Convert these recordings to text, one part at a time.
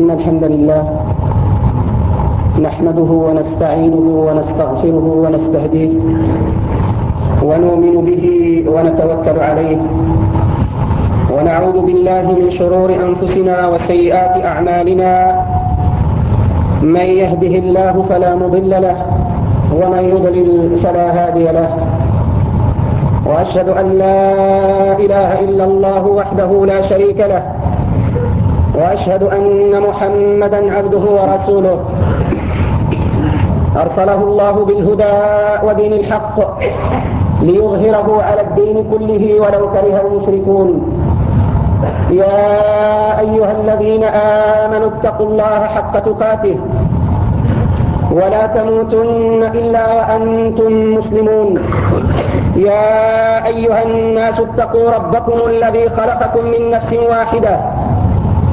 إن الحمد لله نحمده ونستعينه ونستغفره ونستهديه ونؤمن به ونتوكل عليه ونعوذ بالله من شرور أنفسنا وسيئات أعمالنا من يهده الله فلا مضل له ومن يضلل فلا هادي له وأشهد أن لا إله إلا الله وحده لا شريك له وأشهد أن محمدا عبده ورسوله. أرسله الله بالهدى ودين الحق ليظهره على الدين كله ولو كره المشركون. يا أيها الذين آمنوا اتقوا الله حق تقاته ولا تموتن إلا وأنتم مسلمون. يا أيها الناس اتقوا ربكم الذي خلقكم من نفس واحدة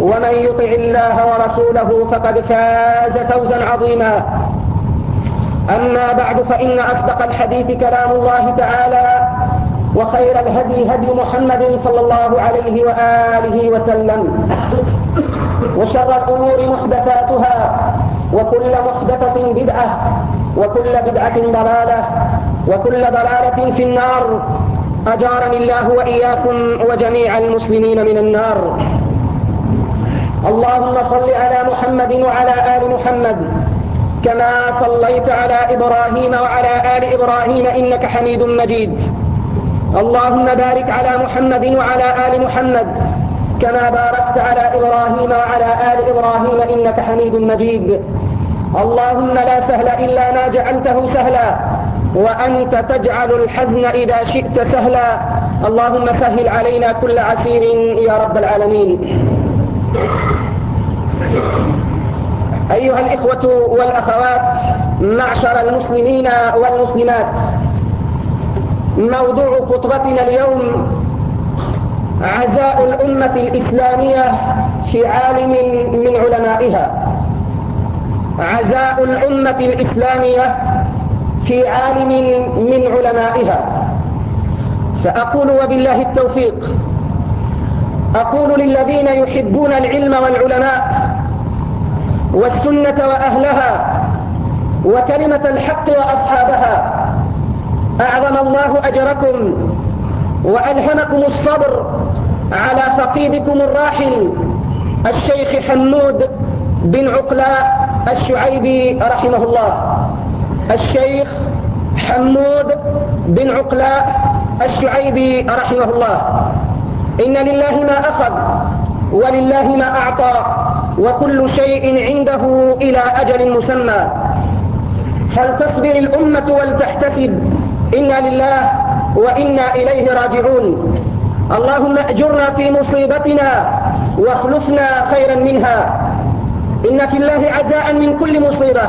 ومن يطع الله ورسوله فقد فاز فوزا عظيما. أما بعد فإن أصدق الحديث كلام الله تعالى وخير الهدي هدي محمد صلى الله عليه وآله وسلم وشر الأمور محدثاتها وكل محدثة بدعة وكل بدعة ضلالة وكل ضلالة في النار. أجارني الله وإياكم وجميع المسلمين من النار. اللهم صل على محمد وعلى آل محمد كما صليت على إبراهيم وعلى آل إبراهيم إنك حميد مجيد. اللهم بارك على محمد وعلى آل محمد كما باركت على إبراهيم وعلى آل إبراهيم إنك حميد مجيد. اللهم لا سهل إلا ما جعلته سهلا وأنت تجعل الحزن إذا شئت سهلا. اللهم سهل علينا كل عسير يا رب العالمين. أيها الإخوة والأخوات معشر المسلمين والمسلمات موضوع خطبتنا اليوم عزاء الأمة الإسلامية في عالم من علمائها. عزاء الأمة الإسلامية في عالم من علمائها. فأقول وبالله التوفيق أقول للذين يحبون العلم والعلماء والسنة وأهلها وكلمة الحق وأصحابها. أعظم الله أجركم وألهمكم الصبر على فقيدكم الراحل الشيخ حمود بن عقلاء الشعيبي رحمه الله. الشيخ حمود بن عقلاء الشعيبي رحمه الله. إن لله ما أخذ ولله ما أعطى. وكل شيء عنده إلى أجل مسمى. فلتصبر الأمة ولتحتسب. إنا لله وإنا إليه راجعون. اللهم أجرنا في مصيبتنا واخلفنا خيرا منها. إن في الله عزاء من كل مصيبة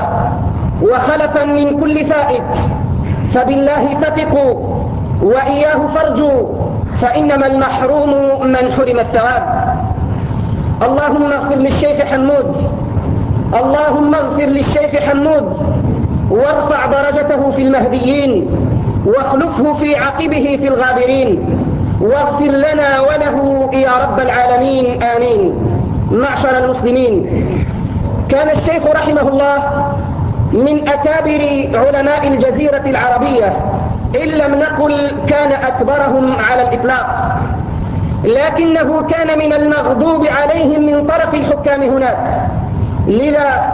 وخلفا من كل فائت. فبالله فتقوا وإياه فارجوا. فإنما المحروم من حرم الثواب. اللهم اغفر للشيخ حمود. اللهم اغفر للشيخ حمود. وارفع درجته في المهديين. واخلفه في عقبه في الغابرين. واغفر لنا وله يا رب العالمين. آمين. معشر المسلمين. كان الشيخ رحمه الله من أكابر علماء الجزيرة العربية. إن لم نقل كان أكبرهم على الإطلاق. لكنه كان من المغضوب عليهم من طرف الحكام هناك. لذا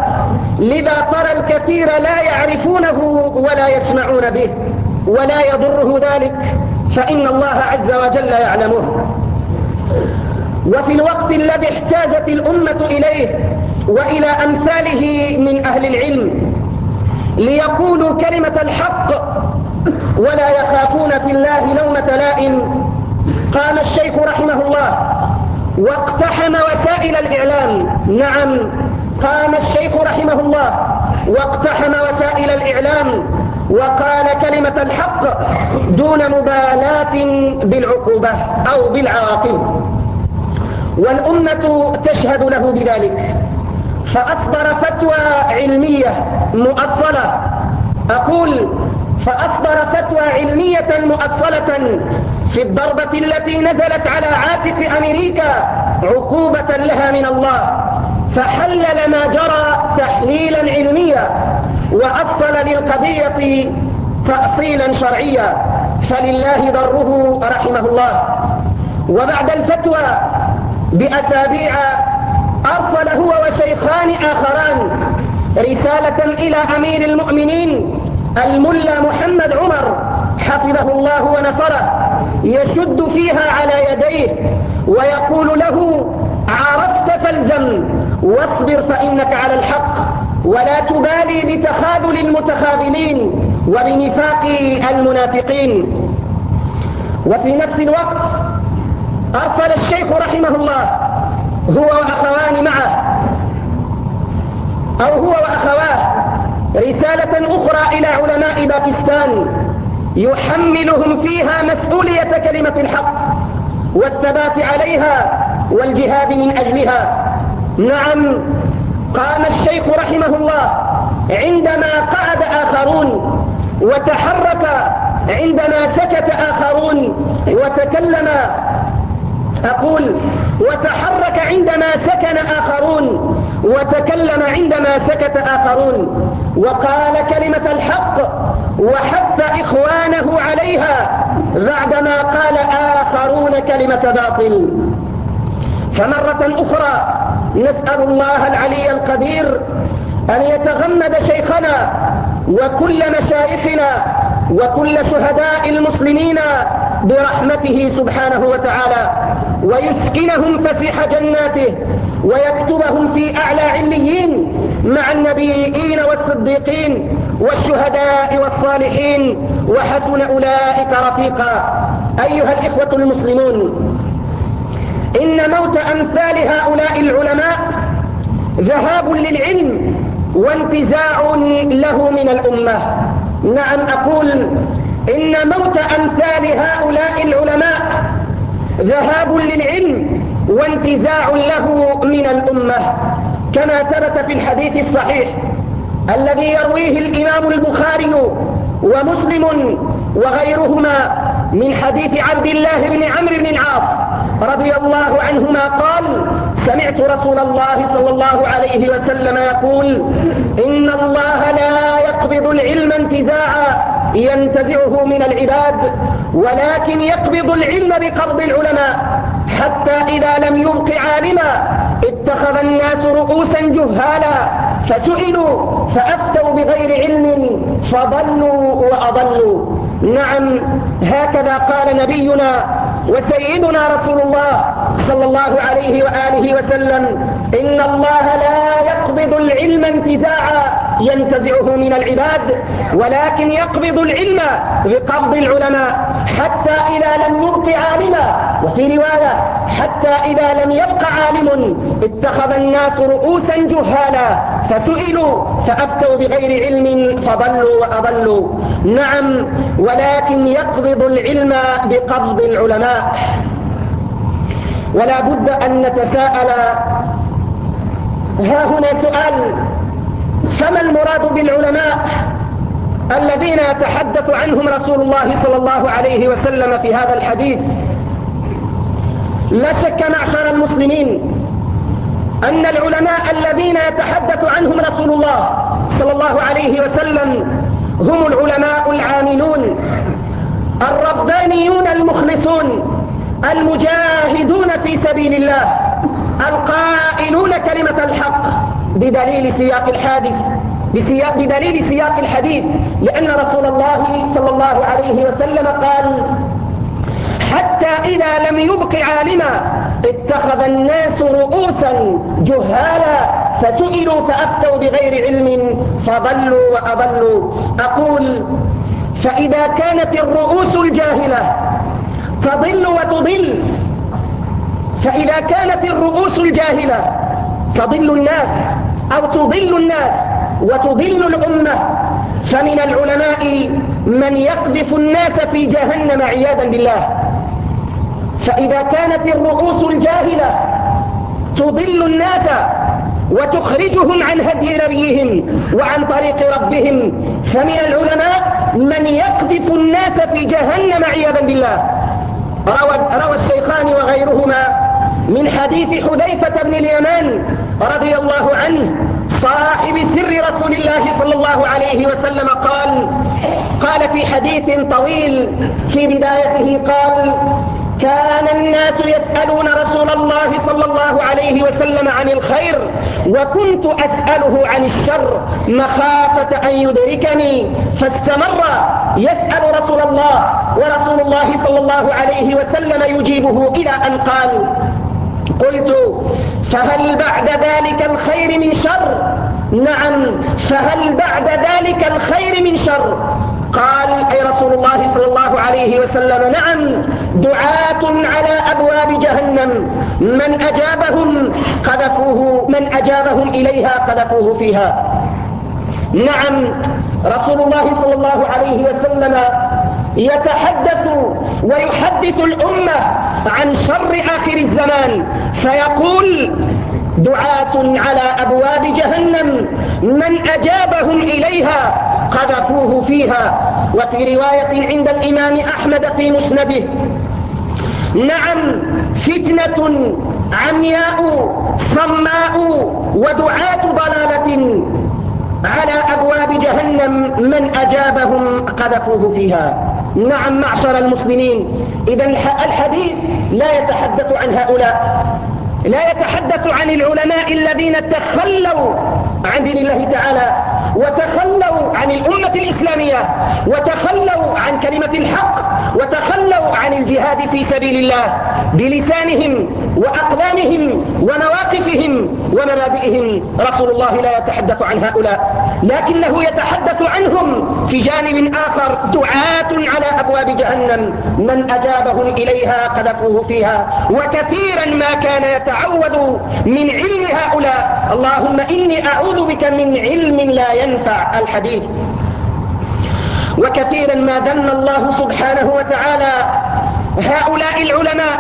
لذا ترى الكثير لا يعرفونه ولا يسمعون به ولا يضره ذلك. فإن الله عز وجل يعلمه. وفي الوقت الذي احتاجت الأمة إليه وإلى أمثاله من أهل العلم ليقولوا كلمة الحق ولا يخافون في الله لومة لائم. قام الشيخ رحمه الله واقتحم وسائل الإعلام. نعم قام الشيخ رحمه الله واقتحم وسائل الإعلام وقال كلمة الحق دون مبالاة بالعقوبة أو بالعواقب. والأمة تشهد له بذلك. فأصدر فتوى علمية مؤصلة. أقول فأصدر فتوى علمية مؤصلة في الضربة التي نزلت على عاتق أمريكا عقوبة لها من الله. فحلل ما جرى تحليلا علميا وأصل للقضية تأصيلا شرعيا. فلله ضره رحمه الله. وبعد الفتوى بأسابيع أرسل هو وشيخان آخران رسالة إلى أمير المؤمنين الملا محمد عمر حفظه الله ونصره يشد فيها على يديه ويقول له عرفت فالزم واصبر فإنك على الحق ولا تبالي بتخاذل المتخاذلين وبنفاق المنافقين. وفي نفس الوقت أرسل الشيخ رحمه الله هو وأخوان معه أو هو وأخواه رسالة أخرى إلى علماء باكستان يحملهم فيها مسؤولية كلمة الحق والثبات عليها والجهاد من أجلها. نعم قام الشيخ رحمه الله عندما قعد آخرون وتحرك عندما سكت آخرون وتكلم أقول وتحرك عندما سكن آخرون وتكلم عندما سكت آخرون وقال كلمة الحق وحث إخوانه عليها بعدما قال آخرون كلمة باطل. فمرة أخرى نسأل الله العلي القدير أن يتغمد شيخنا وكل مشايخنا وكل شهداء المسلمين برحمته سبحانه وتعالى ويسكنهم فسيح جناته ويكتبهم في أعلى عليين مع النبيين والصديقين والشهداء والصالحين وحسن أولئك رفيقا. أيها الإخوة المسلمون إن موت أمثال هؤلاء العلماء ذهاب للعلم وانتزاع له من الأمة. نعم أقول إن موت أمثال هؤلاء العلماء ذهاب للعلم وانتزاع له من الأمة كما ثبت في الحديث الصحيح الذي يرويه الإمام البخاري ومسلم وغيرهما من حديث عبد الله بن عمرو بن العاص رضي الله عنهما قال سمعت رسول الله صلى الله عليه وسلم يقول إن الله لا يقبض العلم انتزاعا ينتزعه من العباد ولكن يقبض العلم بقبض العلماء. حتى إذا لم يبق عالما اتخذ الناس رؤوسا جهالا فسئلوا فأفتوا بغير علم فضلوا وأضلوا. نعم هكذا قال نبينا وسيدنا رسول الله صلى الله عليه وآله وسلم. إن الله لا يقبض العلم انتزاعا ينتزعه من العباد ولكن يقبض العلم بقبض العلماء حتى إذا لم يبق عالما وفي رواية حتى إذا لم يبق عالم اتخذ الناس رؤوسا جهالا فسئلوا فأفتوا بغير علم فضلوا وأضلوا. نعم ولكن يقبض العلم بقبض العلماء. ولا بد أن نتساءل ها هنا سؤال. فما المراد بالعلماء الذين يتحدث عنهم رسول الله صلى الله عليه وسلم في هذا الحديث؟ لا شك معشر المسلمين أن العلماء الذين يتحدث عنهم رسول الله صلى الله عليه وسلم هم العلماء العاملون الربانيون المخلصون المجاهدون في سبيل الله. القائلون كلمة الحق بدليل سياق الحادث بسياق بدليل سياق الحديث لأن رسول الله صلى الله عليه وسلم قال حتى إذا لم يبق عالما اتخذ الناس رؤوسا جهالا فسئلوا فأفتوا بغير علم فضلوا وأضلوا. أقول فإذا كانت الرؤوس الجاهلة تضل وتضل فإذا كانت الرؤوس الجاهلة تضل الناس أو تضل الناس وتضل الأمة فمن العلماء من يقذف الناس في جهنم عياذا بالله. فإذا كانت الرؤوس الجاهلة تضل الناس وتخرجهم عن هدي نبيهم وعن طريق ربهم فمن العلماء من يقذف الناس في جهنم عياذا بالله. روى, روى الشيخان وغيرهما من حديث حذيفة بن اليمان رضي الله عنه صاحب سر رسول الله صلى الله عليه وسلم قال قال في حديث طويل في بدايته قال كان الناس يسألون رسول الله صلى الله عليه وسلم عن الخير وكنت أسأله عن الشر مخافة أن يدركني فاستمر يسأل رسول الله ورسول الله صلى الله عليه وسلم يجيبه إلى أن قال قلت فهل بعد ذلك الخير من شر؟ نعم فهل بعد ذلك الخير من شر؟ قال أي رسول الله صلى الله عليه وسلم نعم دعاة على أبواب جهنم. من أجابهم قذفوه من أجابهم إليها قذفوه فيها. نعم رسول الله صلى الله عليه وسلم يتحدث ويحدث الأمة عن شر آخر الزمان فيقول دعاة على أبواب جهنم من أجابهم إليها قذفوه فيها. وفي رواية عند الإمام أحمد في مسنده نعم فتنة عمياء صماء ودعاة ضلالة على أبواب جهنم من أجابهم قذفوه فيها. نعم معشر المسلمين. إذا الحديث لا يتحدث عن هؤلاء. لا يتحدث عن العلماء الذين تخلوا عن دين الله تعالى وتخلوا عن الأمة الإسلامية وتخلوا عن كلمة الحق وتخلوا عن الجهاد في سبيل الله بلسانهم وأقلامهم ومواقفهم ومبادئهم. رسول الله لا يتحدث عن هؤلاء لكنه يتحدث عنهم في جانب آخر. دعاة على أبواب جهنم. من أجابهم إليها قذفوه فيها. وكثيرا ما كان يتعود من علم هؤلاء. اللهم إني أعوذ بك من علم لا ينفع. الحديث وكثيرا ما ذم الله سبحانه وتعالى هؤلاء العلماء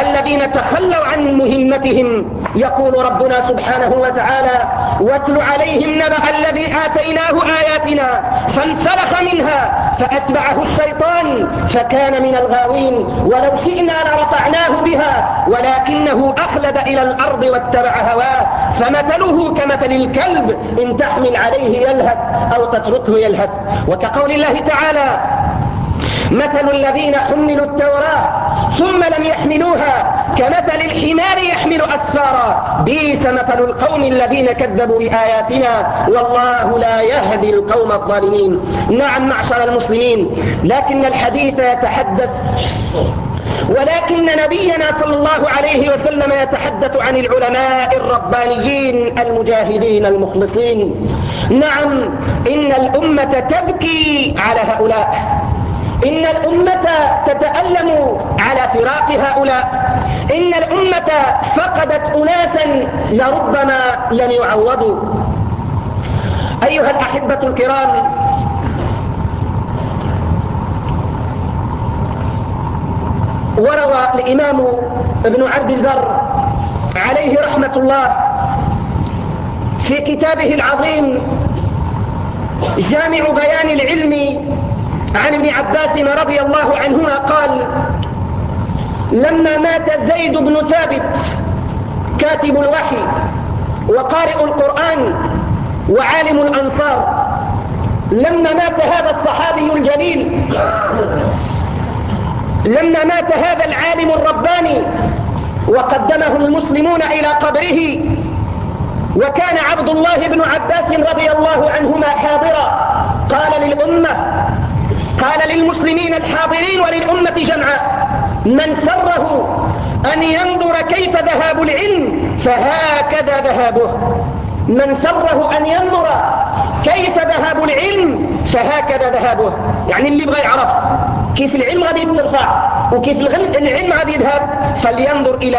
الذين تخلوا عن مهمتهم يقول ربنا سبحانه وتعالى واتل عليهم نبأ الذي آتيناه آياتنا فانسلخ منها فأتبعه الشيطان فكان من الغاوين ولو شئنا لرفعناه بها ولكنه أخلد إلى الأرض واتبع هواه فمثله كمثل الكلب إن تحمل عليه يلهث أو تتركه يلهث. وكقول الله تعالى مثل الذين حملوا التوراة ثم لم يحملوها كمثل الحمار يحمل أسفارا. بيس مثل القوم الذين كذبوا بآياتنا. والله لا يهدي القوم الظالمين. نعم معشر المسلمين. لكن الحديث يتحدث ولكن نبينا صلى الله عليه وسلم يتحدث عن العلماء الربانيين المجاهدين المخلصين. نعم إن الأمة تبكي على هؤلاء. إن الأمة تتألم على فراق هؤلاء. إن الأمة فقدت أناسا لربما لم يعوضوا. أيها الأحبة الكرام وروى الإمام ابن عبد البر عليه رحمة الله في كتابه العظيم جامع بيان العلم عن ابن عباس رضي الله عنهما قال لما مات زيد بن ثابت كاتب الوحي وقارئ القرآن وعالم الأنصار لما مات هذا الصحابي الجليل لما مات هذا العالم الرباني وقدمه المسلمون إلى قبره وكان عبد الله بن عباس رضي الله عنهما حاضرا قال للأمة قال للمسلمين الحاضرين وللأمة جمعاء من سره أن ينظر كيف ذهاب العلم فهكذا ذهابه. من سره أن ينظر كيف ذهاب العلم فهكذا ذهابه. يعني اللي يبغى يعرف كيف العلم غادي يترفع وكيف العلم غادي يذهب فلينظر إلى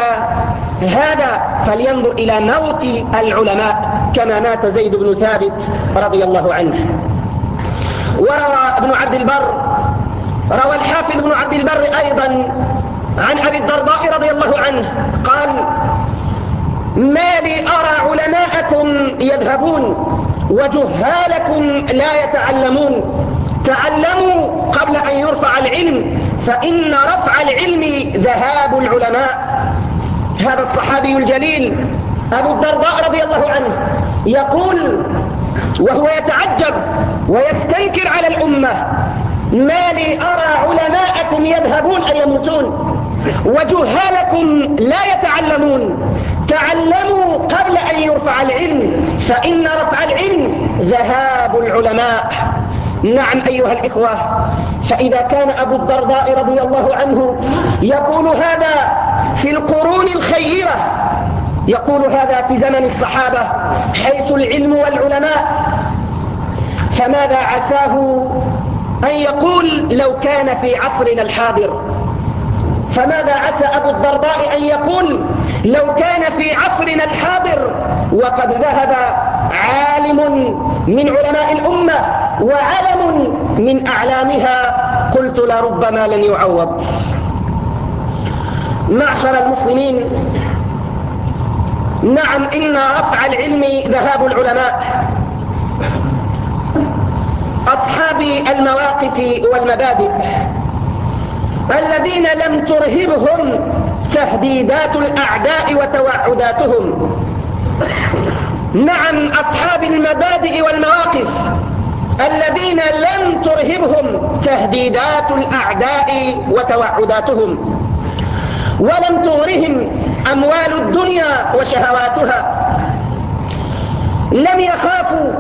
هذا فلينظر إلى موت العلماء كما مات زيد بن ثابت رضي الله عنه. وروى ابن عبد البر روى الحافظ ابن عبد البر أيضا عن أبي الدرداء رضي الله عنه قال ما لي أرى علماءكم يذهبون وجهالكم لا يتعلمون. تعلموا قبل أن يرفع العلم فإن رفع العلم ذهاب العلماء. هذا الصحابي الجليل أبو الدرداء رضي الله عنه يقول وهو يتعجب ويستنكر على الأمة ما لي أرى علماءكم يذهبون أي يموتون. وجهالكم لا يتعلمون. تعلموا قبل أن يرفع العلم فإن رفع العلم ذهاب العلماء. نعم أيها الإخوة فإذا كان أبو الدرداء رضي الله عنه يقول هذا في القرون الخيرة يقول هذا في زمن الصحابة حيث العلم والعلماء فماذا عساه أن يقول لو كان في عصرنا الحاضر. فماذا عسى أبو الدرداء أن يقول لو كان في عصرنا الحاضر؟ وقد ذهب عالم من علماء الأمة وعلم من أعلامها. قلت لربما لن يعوض. معشر المسلمين نعم إن رفع العلم ذهاب العلماء. أصحاب المواقف والمبادئ. الذين لم ترهبهم تهديدات الأعداء وتوعداتهم. نعم أصحاب المبادئ والمواقف. الذين لم ترهبهم تهديدات الأعداء وتوعداتهم. ولم تغرهم أموال الدنيا وشهواتها. لم يخافوا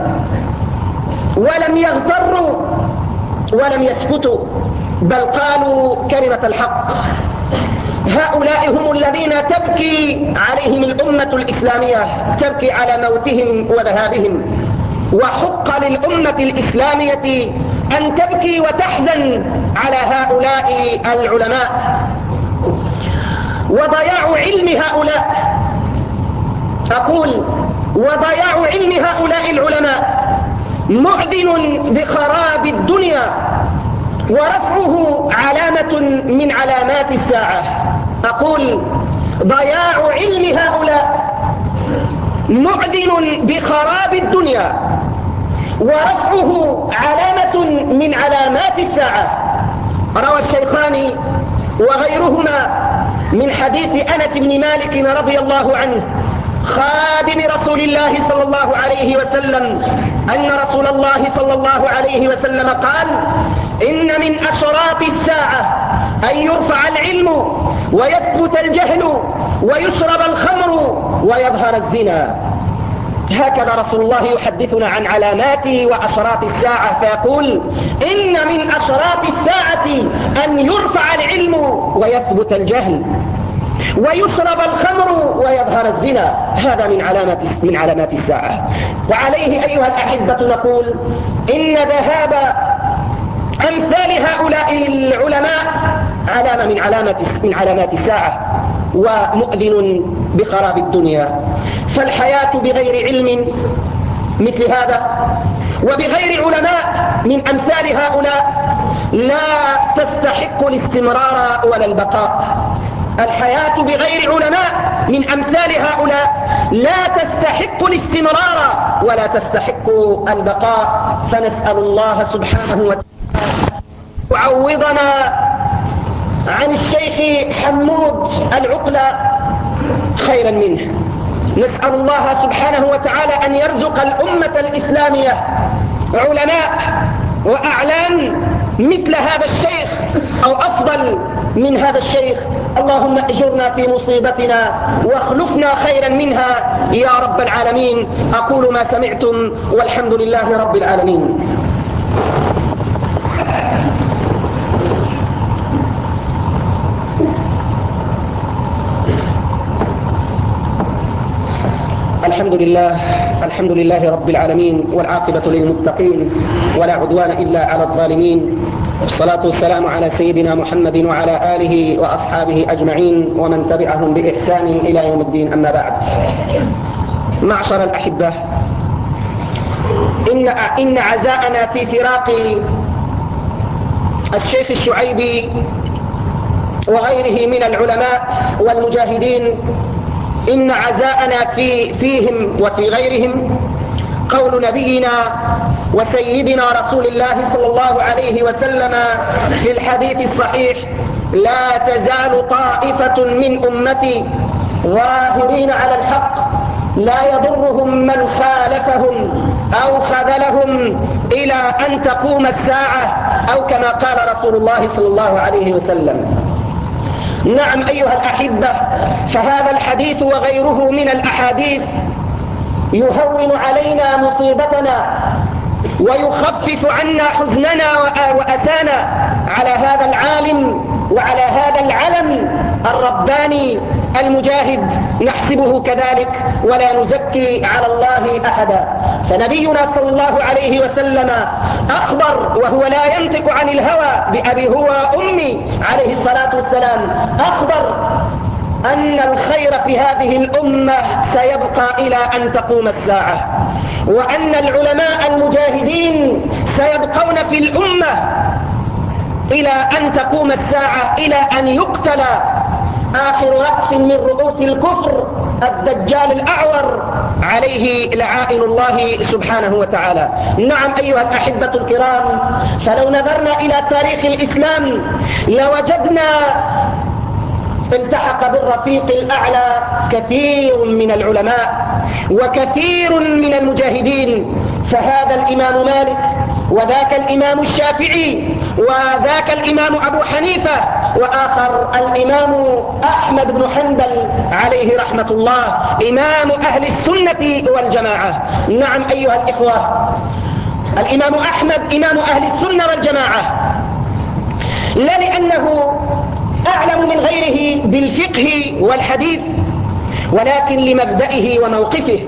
ولم يغتروا ولم يسكتوا بل قالوا كلمة الحق. هؤلاء هم الذين تبكي عليهم الأمة الإسلامية تبكي على موتهم وذهابهم. وحق للأمة الإسلامية أن تبكي وتحزن على هؤلاء العلماء. وضياع علم هؤلاء أقول وضياع علم هؤلاء العلماء معدن بخراب الدنيا ورفعه علامة من علامات الساعة. أقول ضياع علم هؤلاء. معدن بخراب الدنيا ورفعه علامة من علامات الساعة. روى الشيخان وغيرهما من حديث أنس بن مالك رضي الله عنه. خادم رسول الله صلى الله عليه وسلم. أن رسول الله صلى الله عليه وسلم قال إن من أشراط الساعة أن يرفع العلم ويثبت الجهل ويشرب الخمر ويظهر الزنا. هكذا رسول الله يحدثنا عن علامات وأشراط الساعة فيقول إن من أشراط الساعة أن يرفع العلم ويثبت الجهل. ويشرب الخمر ويظهر الزنا. هذا من علامات من علامات الساعة. وعليه أيها الأحبة نقول إن ذهاب أمثال هؤلاء العلماء علامة من علامات من علامات الساعة ومؤذن بخراب الدنيا. فالحياة بغير علم مثل هذا. وبغير علماء من أمثال هؤلاء لا تستحق الاستمرار ولا البقاء. الحياة بغير علماء من أمثال هؤلاء. لا تستحق الاستمرار ولا تستحق البقاء. فنسأل الله سبحانه وتعالى يعوضنا عن الشيخ حمود العقلة خيرا منه. نسأل الله سبحانه وتعالى أن يرزق الأمة الإسلامية علماء وأعلام مثل هذا الشيخ أو أفضل من هذا الشيخ. اللهم اجرنا في مصيبتنا واخلفنا خيرا منها. يا رب العالمين أقول ما سمعتم والحمد لله رب العالمين. الحمد لله الحمد لله رب العالمين والعاقبة للمتقين ولا عدوان إلا على الظالمين. والصلاة والسلام على سيدنا محمد وعلى آله وأصحابه أجمعين ومن تبعهم بإحسان إلى يوم الدين. أما بعد معشر الأحبة إن, إن عزاءنا في فراق الشيخ الشعيبي وغيره من العلماء والمجاهدين إن عزاءنا في فيهم وفي غيرهم قول نبينا وسيدنا رسول الله صلى الله عليه وسلم في الحديث الصحيح لا تزال طائفة من أمتي ظاهرين على الحق لا يضرهم من خالفهم أو خذلهم إلى أن تقوم الساعة أو كما قال رسول الله صلى الله عليه وسلم. نعم أيها الأحبة فهذا الحديث وغيره من الأحاديث يهون علينا مصيبتنا ويخفف عنا حزننا وأسانا على هذا العالم وعلى هذا العلم الرباني المجاهد نحسبه كذلك ولا نزكي على الله أحدا. فنبينا صلى الله عليه وسلم أخبر وهو لا ينطق عن الهوى بأبي هو أمي عليه الصلاة والسلام أخبر أن الخير في هذه الأمة سيبقى إلى أن تقوم الساعة وأن العلماء المجاهدين سيبقون في الأمة إلى أن تقوم الساعة إلى أن يقتل آخر رأس من رؤوس الكفر الدجال الأعور عليه لعائن الله سبحانه وتعالى. نعم أيها الأحبة الكرام فلو نظرنا إلى تاريخ الإسلام لوجدنا التحق بالرفيق الأعلى كثير من العلماء وكثير من المجاهدين فهذا الإمام مالك وذاك الإمام الشافعي وذاك الإمام أبو حنيفة وآخر الإمام أحمد بن حنبل عليه رحمة الله إمام أهل السنة والجماعة. نعم أيها الإخوة الإمام أحمد إمام أهل السنة والجماعة. لا لأنه أعلم من غيره بالفقه والحديث ولكن لمبدئه وموقفه.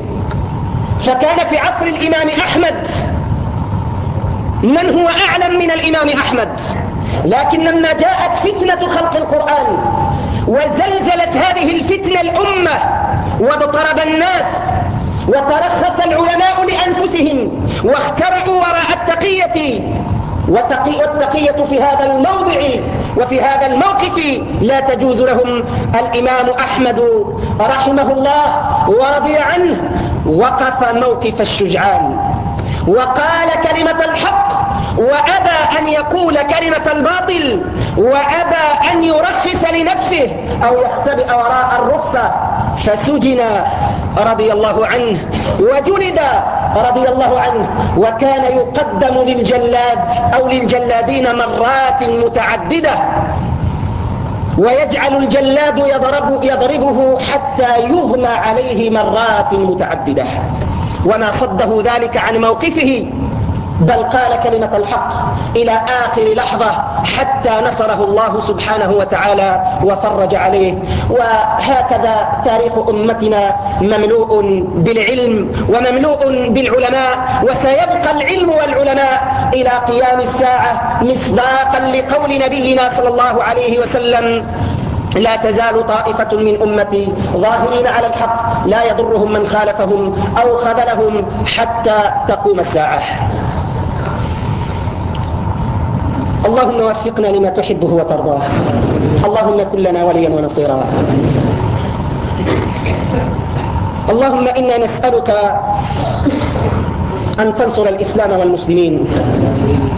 فكان في عصر الإمام أحمد من هو أعلم من الإمام أحمد؟ لكن لما جاءت فتنة خلق القرآن وزلزلت هذه الفتنة الأمة واضطرب الناس وترخص العلماء لأنفسهم واخترعوا وراء التقية. والتقية في هذا الموضع وفي هذا الموقف لا تجوز لهم الإمام أحمد رحمه الله ورضي عنه وقف موقف الشجعان. وقال كلمة الحق وأبى أن يقول كلمة الباطل وأبى أن يرخص لنفسه أو يختبئ وراء الرخصة. فسجن رضي الله عنه وجلد رضي الله عنه وكان يقدم للجلاد أو للجلادين مرات متعددة ويجعل الجلاد يضرب يضربه حتى يغمى عليه مرات متعددة. وما صده ذلك عن موقفه بل قال كلمة الحق. إلى آخر لحظة حتى نصره الله سبحانه وتعالى وفرج عليه. وهكذا تاريخ أمتنا مملوء بالعلم ومملوء بالعلماء وسيبقى العلم والعلماء إلى قيام الساعة مصداقا لقول نبينا صلى الله عليه وسلم لا تزال طائفة من أمتي ظاهرين على الحق لا يضرهم من خالفهم أو خذلهم حتى تقوم الساعة. اللهم وفقنا لما تحبه وترضاه. اللهم كن لنا وليا ونصيرا. اللهم إنا نسألك أن تنصر الإسلام والمسلمين.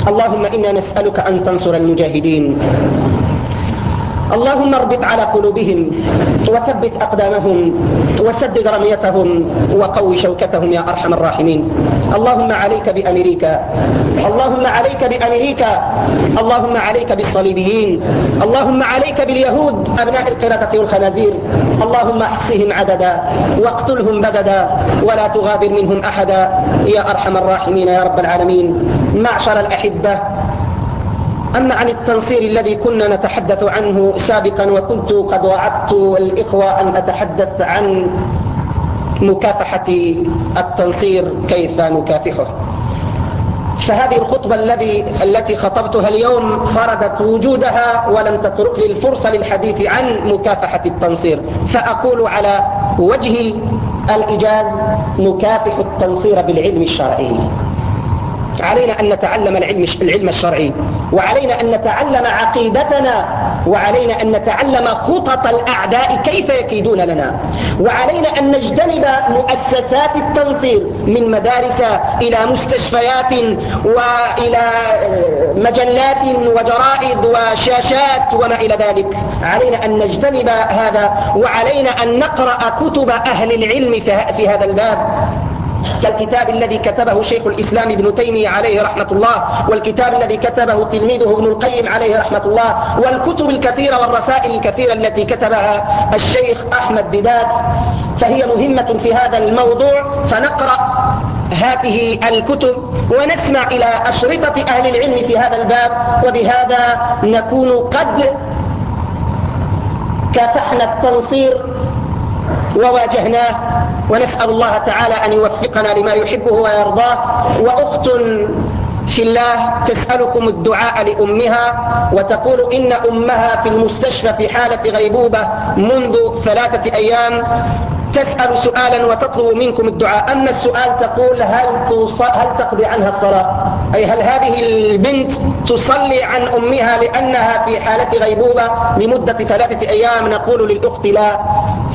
اللهم إنا نسألك أن تنصر المجاهدين. اللهم اربط على قلوبهم وثبت أقدامهم وسدد رميتهم وقوي شوكتهم يا أرحم الراحمين. اللهم عليك بأمريكا. اللهم عليك بأمريكا. اللهم عليك بالصليبيين. اللهم عليك باليهود أبناء القردة والخنازير. اللهم احصهم عددا واقتلهم بددا ولا تغادر منهم أحدا يا أرحم الراحمين يا رب العالمين. معشر الأحبة أما عن التنصير الذي كنا نتحدث عنه سابقا وكنت قد وعدت الإخوة أن أتحدث عن مكافحة التنصير كيف نكافحه. فهذه الخطبة الذي التي خطبتها اليوم فرضت وجودها ولم تترك لي الفرصة للحديث عن مكافحة التنصير. فأقول على وجه الإجاز نكافح التنصير بالعلم الشرعي. علينا أن نتعلم العلم, العلم الشرعي وعلينا أن نتعلم عقيدتنا وعلينا أن نتعلم خطط الأعداء كيف يكيدون لنا وعلينا أن نجتنب مؤسسات التنصير من مدارس إلى مستشفيات وإلى مجلات وجرائد وشاشات وما إلى ذلك. علينا أن نجتنب هذا وعلينا أن نقرأ كتب أهل العلم في هذا الباب. كالكتاب الذي كتبه شيخ الإسلام ابن تيمية عليه رحمة الله والكتاب الذي كتبه تلميذه ابن القيم عليه رحمة الله والكتب الكثيرة والرسائل الكثيرة التي كتبها الشيخ أحمد ديدات فهي مهمة في هذا الموضوع فنقرأ هذه الكتب ونسمع إلى أشرطة أهل العلم في هذا الباب وبهذا نكون قد كافحنا التنصير وواجهناه. ونسأل الله تعالى أن يوفقنا لما يحبه ويرضاه. وأخت في الله تسألكم الدعاء لأمها وتقول إن أمها في المستشفى في حالة غيبوبة منذ ثلاثة أيام. تسأل سؤالا وتطلب منكم الدعاء. أما السؤال تقول هل, هل تقضي عنها الصلاة؟ أي هل هذه البنت تصلي عن أمها لأنها في حالة غيبوبة لمدة ثلاثة أيام؟ نقول للأخت لا.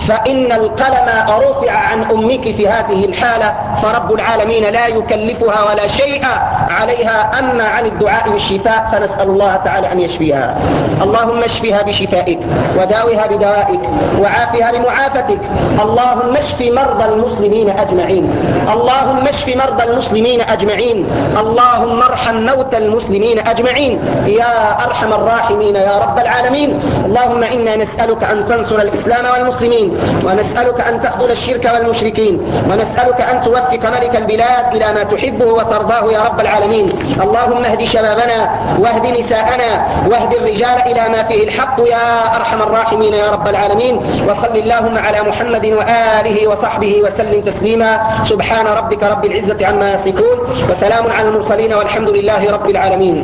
فإن القلم رفع عن أمك في هذه الحالة فرب العالمين لا يكلفها ولا شيء عليها أما عن الدعاء بالشفاء فنسأل الله تعالى أن يشفيها. اللهم اشفها بشفائك وداوها بدوائك وعافها بمعافتك. اللهم اشف مرضى المسلمين أجمعين. اللهم اشف مرضى المسلمين أجمعين. اللهم ارحم موتى المسلمين أجمعين. يا أرحم الراحمين يا رب العالمين. اللهم إنا نسألك أن تنصر الإسلام والمسلمين ونسألك أن تخذل الشرك والمشركين ونسألك أن توفق ملك البلاد إلى ما تحبه وترضاه يا رب العالمين. اللهم اهد شبابنا واهد نساءنا واهد الرجال إلى ما فيه الحق يا أرحم الراحمين يا رب العالمين. وصل اللهم على محمد وآله وصحبه وسلم تسليما. سبحان ربك رب العزة عما يصفون. وسلام على المرسلين والحمد لله رب العالمين.